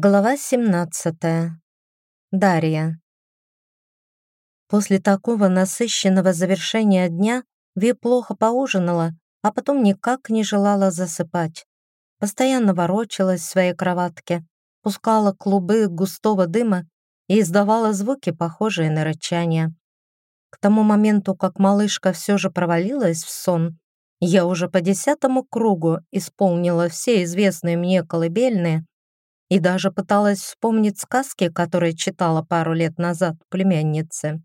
Глава 17. Дарья. После такого насыщенного завершения дня Ви плохо поужинала, а потом никак не желала засыпать. Постоянно ворочалась в своей кроватке, пускала клубы густого дыма и издавала звуки, похожие на рычание. К тому моменту, как малышка все же провалилась в сон, я уже по десятому кругу исполнила все известные мне колыбельные и даже пыталась вспомнить сказки, которые читала пару лет назад племяннице.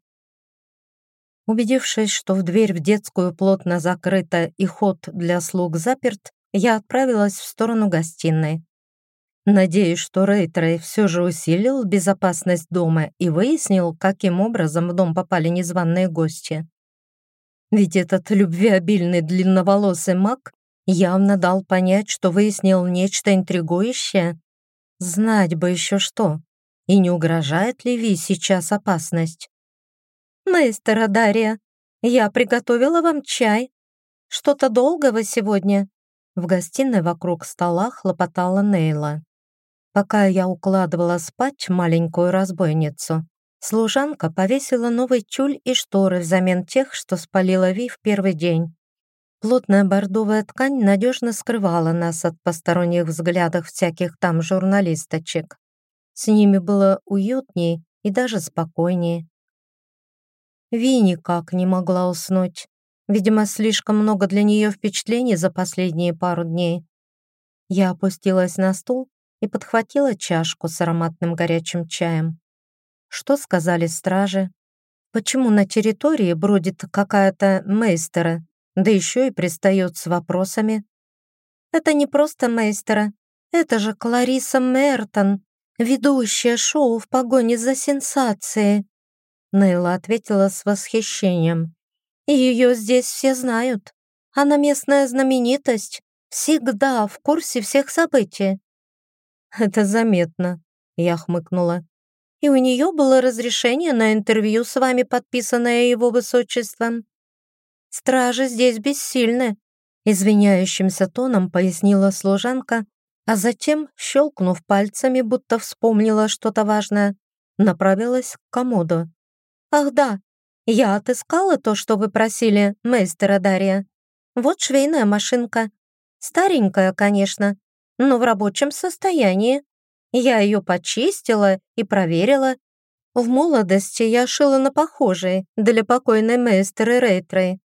Убедившись, что в дверь в детскую плотно закрыта и ход для слуг заперт, я отправилась в сторону гостиной. Надеюсь, что Рейтрей все же усилил безопасность дома и выяснил, каким образом в дом попали незваные гости. Ведь этот любвеобильный длинноволосый маг явно дал понять, что выяснил нечто интригующее Знать бы еще что. И не угрожает ли Ви сейчас опасность? «Мейстер Дарья, я приготовила вам чай. Что-то долго вы сегодня?» В гостиной вокруг стола хлопотала Нейла. Пока я укладывала спать маленькую разбойницу, служанка повесила новый тюль и шторы взамен тех, что спалила Ви в первый день. Плотная бордовая ткань надежно скрывала нас от посторонних взглядов всяких там журналисточек. С ними было уютнее и даже спокойнее. Ви никак не могла уснуть. Видимо, слишком много для нее впечатлений за последние пару дней. Я опустилась на стул и подхватила чашку с ароматным горячим чаем. Что сказали стражи? Почему на территории бродит какая-то мейстера да еще и пристает с вопросами. «Это не просто мейстера, это же Клариса Мертон, ведущая шоу в погоне за сенсацией», Нейла ответила с восхищением. «И ее здесь все знают. Она местная знаменитость, всегда в курсе всех событий». «Это заметно», — я хмыкнула. «И у нее было разрешение на интервью с вами, подписанное его высочеством. Стражи здесь бессильны», — извиняющимся тоном пояснила служанка, а затем, щелкнув пальцами, будто вспомнила что-то важное, направилась к комоду. «Ах да, я отыскала то, что вы просили, мейстера Дарья. Вот швейная машинка. Старенькая, конечно, но в рабочем состоянии. Я ее почистила и проверила. В молодости я шила на похожей для покойной мейстеры Рейтрей.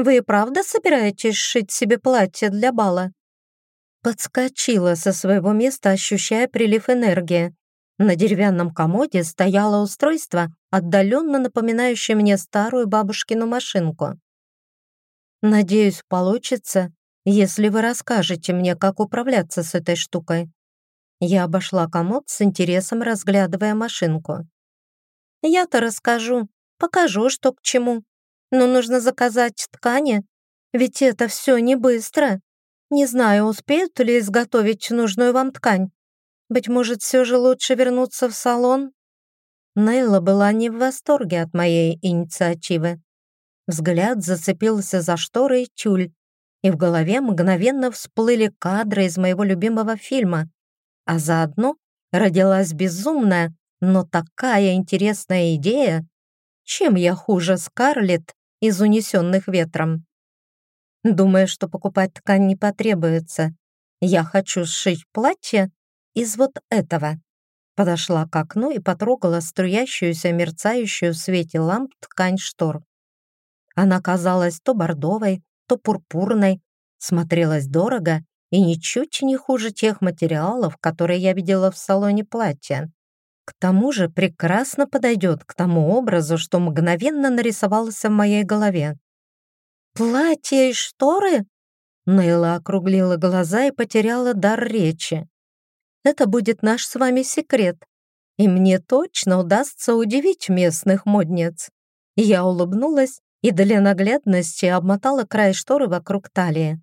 Вы правда собираетесь шить себе платье для бала?» Подскочила со своего места, ощущая прилив энергии. На деревянном комоде стояло устройство, отдаленно напоминающее мне старую бабушкину машинку. «Надеюсь, получится, если вы расскажете мне, как управляться с этой штукой». Я обошла комод с интересом, разглядывая машинку. «Я-то расскажу, покажу, что к чему», но нужно заказать ткани, ведь это все не быстро. Не знаю, успеют ли изготовить нужную вам ткань. Быть может, все же лучше вернуться в салон?» Нейла была не в восторге от моей инициативы. Взгляд зацепился за шторы и тюль, и в голове мгновенно всплыли кадры из моего любимого фильма, а заодно родилась безумная, но такая интересная идея, чем я хуже Скарлетт из унесенных ветром. Думаю, что покупать ткань не потребуется. Я хочу сшить платье из вот этого. Подошла к окну и потрогала струящуюся, мерцающую в свете ламп ткань штор. Она казалась то бордовой, то пурпурной, смотрелась дорого и ничуть не хуже тех материалов, которые я видела в салоне платья. К тому же прекрасно подойдет к тому образу, что мгновенно нарисовался в моей голове. «Платье и шторы?» Нейла округлила глаза и потеряла дар речи. «Это будет наш с вами секрет, и мне точно удастся удивить местных модниц». Я улыбнулась и для наглядности обмотала край шторы вокруг талии.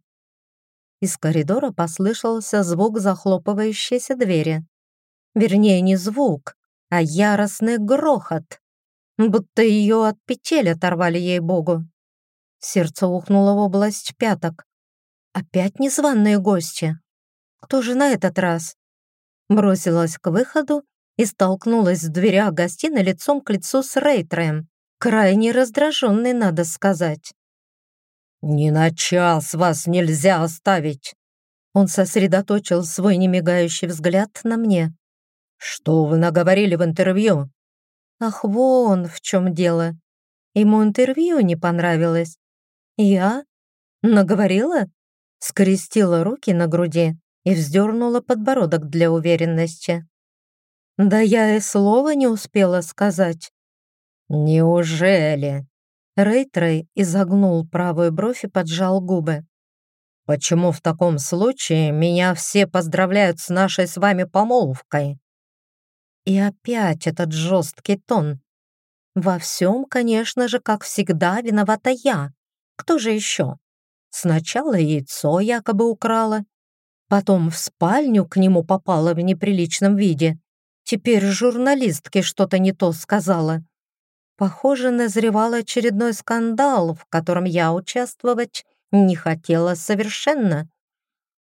Из коридора послышался звук захлопывающейся двери. Вернее, не звук, а яростный грохот, будто ее от петель оторвали ей-богу. Сердце ухнуло в область пяток. Опять незваные гости. Кто же на этот раз? бросилась к выходу и столкнулась в дверях гостиной лицом к лицу с Рейтреем, крайне раздраженный, надо сказать. «Ни на час вас нельзя оставить!» Он сосредоточил свой немигающий взгляд на мне. «Что вы наговорили в интервью?» «Ах, вон в чем дело. Ему интервью не понравилось. Я? Наговорила?» Скрестила руки на груди и вздернула подбородок для уверенности. Да я и слова не успела сказать. «Неужели?» Рейтрей изогнул правую бровь и поджал губы. «Почему в таком случае меня все поздравляют с нашей с вами помолвкой?» И опять этот жесткий тон. Во всем, конечно же, как всегда, виновата я. Кто же еще? Сначала яйцо якобы украла, потом в спальню к нему попала в неприличном виде. Теперь журналистке что-то не то сказала. Похоже, назревал очередной скандал, в котором я участвовать не хотела совершенно.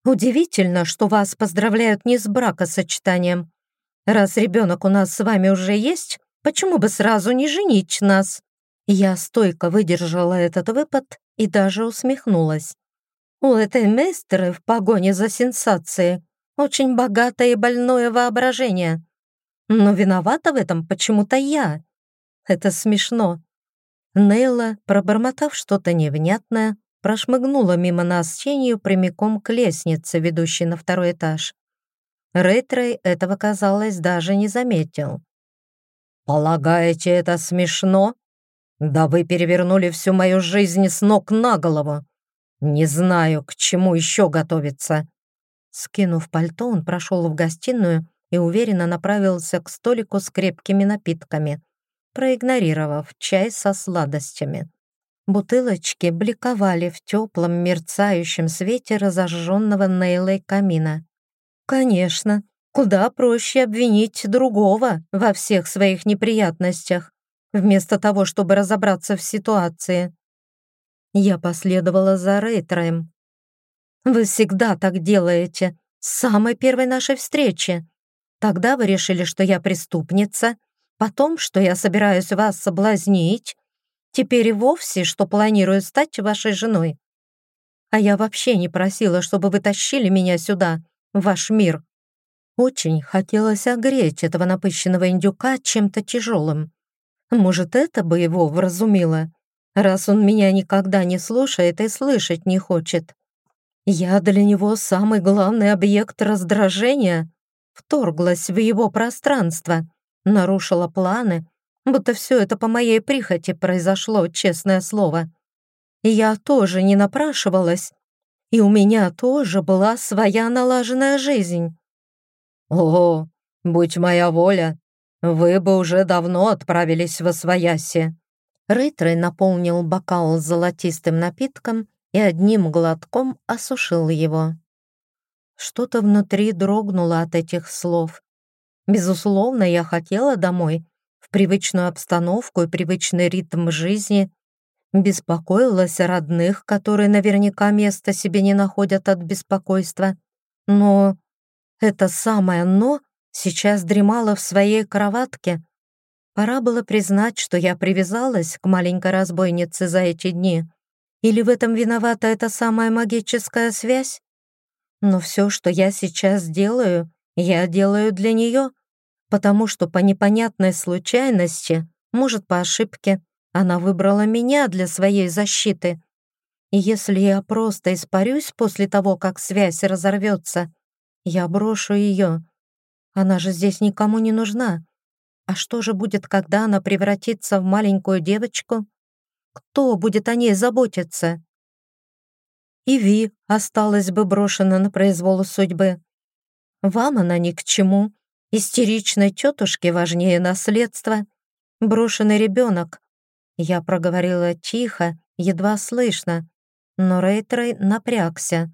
Удивительно, что вас поздравляют не с бракосочетанием. Раз ребенок у нас с вами уже есть, почему бы сразу не женить нас? Я стойко выдержала этот выпад и даже усмехнулась. У этой Местеры в погоне за сенсацией очень богатое и больное воображение. Но виновата в этом почему-то я. Это смешно. Нейла, пробормотав что-то невнятное, прошмыгнула мимо нас тенью прямиком к лестнице, ведущей на второй этаж. Рейтрей этого, казалось, даже не заметил. «Полагаете, это смешно? Да вы перевернули всю мою жизнь с ног на голову. Не знаю, к чему еще готовиться». Скинув пальто, он прошел в гостиную и уверенно направился к столику с крепкими напитками — проигнорировав чай со сладостями. Бутылочки бликовали в теплом мерцающем свете разожженного Нейлой камина. Конечно, куда проще обвинить другого во всех своих неприятностях, вместо того, чтобы разобраться в ситуации. Я последовала за Рейтроем. «Вы всегда так делаете, с самой первой нашей встречи. Тогда вы решили, что я преступница, Потом, что я собираюсь вас соблазнить, теперь и вовсе, что планирую стать вашей женой. А я вообще не просила, чтобы вы тащили меня сюда, ваш мир. Очень хотелось огреть этого напыщенного индюка чем-то тяжелым. Может, это бы его вразумило, раз он меня никогда не слушает и слышать не хочет. Я для него самый главный объект раздражения, вторглась в его пространство нарушила планы, будто все это по моей прихоти произошло, честное слово. Я тоже не напрашивалась, и у меня тоже была своя налаженная жизнь. О, будь моя воля, вы бы уже давно отправились в Освояси. Рейтрей наполнил бокал золотистым напитком и одним глотком осушил его. Что-то внутри дрогнуло от этих слов. Безусловно, я хотела домой, в привычную обстановку и привычный ритм жизни, беспокоилась о родных, которые наверняка места себе не находят от беспокойства. Но это самое «но» сейчас дремало в своей кроватке. Пора было признать, что я привязалась к маленькой разбойнице за эти дни. Или в этом виновата эта самая магическая связь? Но все, что я сейчас делаю, я делаю для нее, потому что по непонятной случайности, может, по ошибке, она выбрала меня для своей защиты. И если я просто испарюсь после того, как связь разорвется, я брошу ее. Она же здесь никому не нужна. А что же будет, когда она превратится в маленькую девочку? Кто будет о ней заботиться? И Ви осталась бы брошена на произвол судьбы. Вам она ни к чему. Истеричной тетушке важнее наследство. Брошенный ребенок. Я проговорила тихо, едва слышно, но Рейтрей напрягся.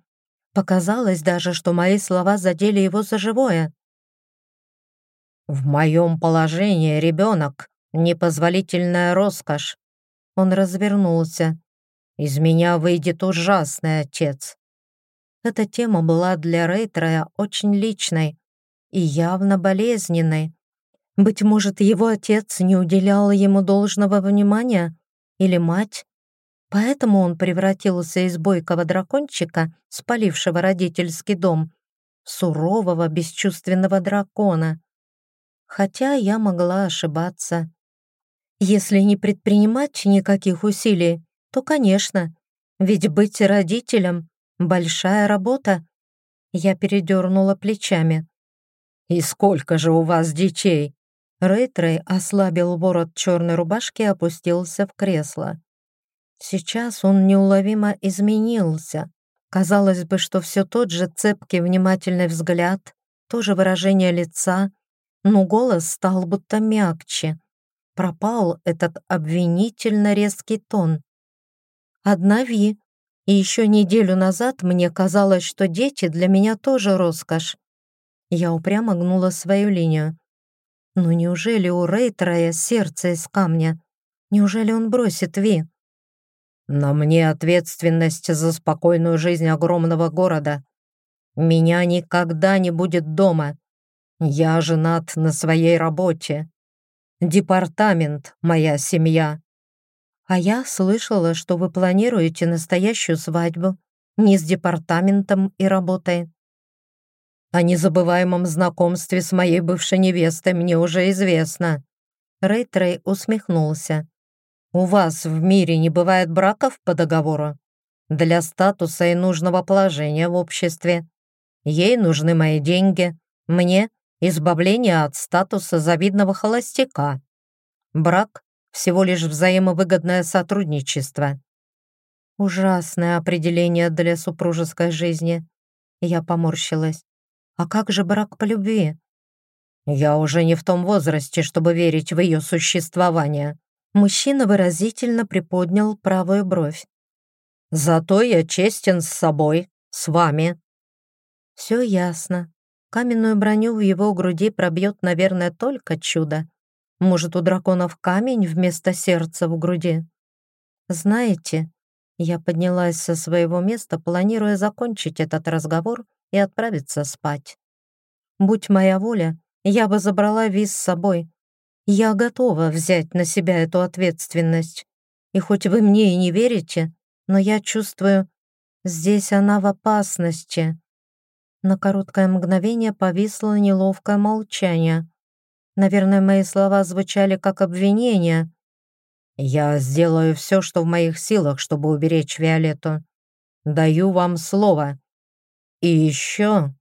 Показалось даже, что мои слова задели его за живое. «В моем положении ребенок — непозволительная роскошь». Он развернулся. «Из меня выйдет ужасный отец». Эта тема была для Рейтрея очень личной. и явно болезненной. Быть может, его отец не уделял ему должного внимания? Или мать? Поэтому он превратился из бойкого дракончика, спалившего родительский дом, в сурового, бесчувственного дракона. Хотя я могла ошибаться. Если не предпринимать никаких усилий, то, конечно, ведь быть родителем — большая работа. Я передернула плечами. «И сколько же у вас детей?» Рейтрей ослабил ворот черной рубашки и опустился в кресло. Сейчас он неуловимо изменился. Казалось бы, что все тот же цепкий внимательный взгляд, то же выражение лица, но голос стал будто мягче. Пропал этот обвинительно резкий тон. Одна Ви, и еще неделю назад мне казалось, что дети для меня тоже роскошь. Я упрямо гнула свою линию. Но неужели у Рейтрая сердце из камня? Неужели он бросит Ви? На мне ответственность за спокойную жизнь огромного города. Меня никогда не будет дома. Я женат на своей работе. Департамент — моя семья. А я слышала, что вы планируете настоящую свадьбу не с департаментом и работой. О незабываемом знакомстве с моей бывшей невестой мне уже известно. Рейтрей усмехнулся. У вас в мире не бывает браков по договору? Для статуса и нужного положения в обществе. Ей нужны мои деньги, мне — избавление от статуса завидного холостяка. Брак — всего лишь взаимовыгодное сотрудничество. Ужасное определение для супружеской жизни. Я поморщилась. А как же брак по любви? Я уже не в том возрасте, чтобы верить в ее существование. Мужчина выразительно приподнял правую бровь. «Зато я честен с собой, с вами». Все ясно. Каменную броню в его груди пробьет, наверное, только чудо. Может, у драконов камень вместо сердца в груди? Знаете, я поднялась со своего места, планируя закончить этот разговор и отправиться спать. Будь моя воля, я бы забрала Виз с собой, я готова взять на себя эту ответственность. И хоть вы мне и не верите, но я чувствую, здесь она в опасности. На короткое мгновение повисло неловкое молчание. Наверное, мои слова звучали как обвинение. «Я сделаю все, что в моих силах, чтобы уберечь Виолетту. Даю вам слово. И еще...»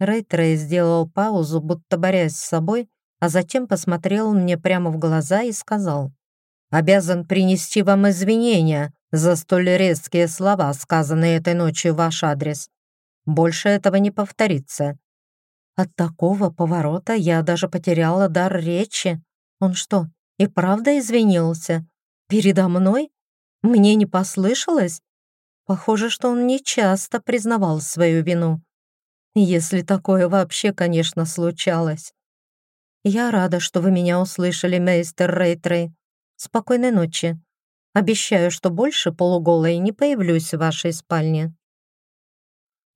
Рейтрей сделал паузу, будто борясь с собой, а затем посмотрел мне прямо в глаза и сказал, «Обязан принести вам извинения за столь резкие слова, сказанные этой ночью в ваш адрес. Больше этого не повторится». От такого поворота я даже потеряла дар речи. Он что, и правда извинился? Передо мной? Мне не послышалось? Похоже, что он нечасто признавал свою вину. Если такое вообще, конечно, случалось. «Я рада, что вы меня услышали, мейстер Рейтрей. Спокойной ночи. Обещаю, что больше полуголой не появлюсь в вашей спальне».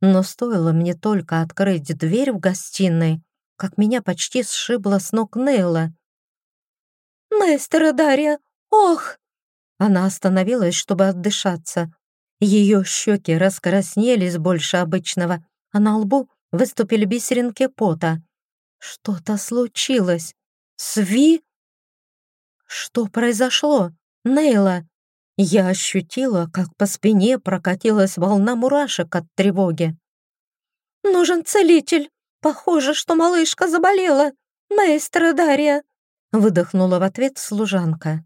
Но стоило мне только открыть дверь в гостиной, как меня почти сшибло с ног Нейла. «Мейстер Дарья! Ох!» Она остановилась, чтобы отдышаться. Ее щеки раскраснелись больше обычного, а на лбу выступили бисеринки пота. Что-то случилось. Сви? Что произошло? Нейла? Я ощутила, как по спине прокатилась волна мурашек от тревоги. «Нужен целитель. Похоже, что малышка заболела. Маэстро Дарья!» Выдохнула в ответ служанка.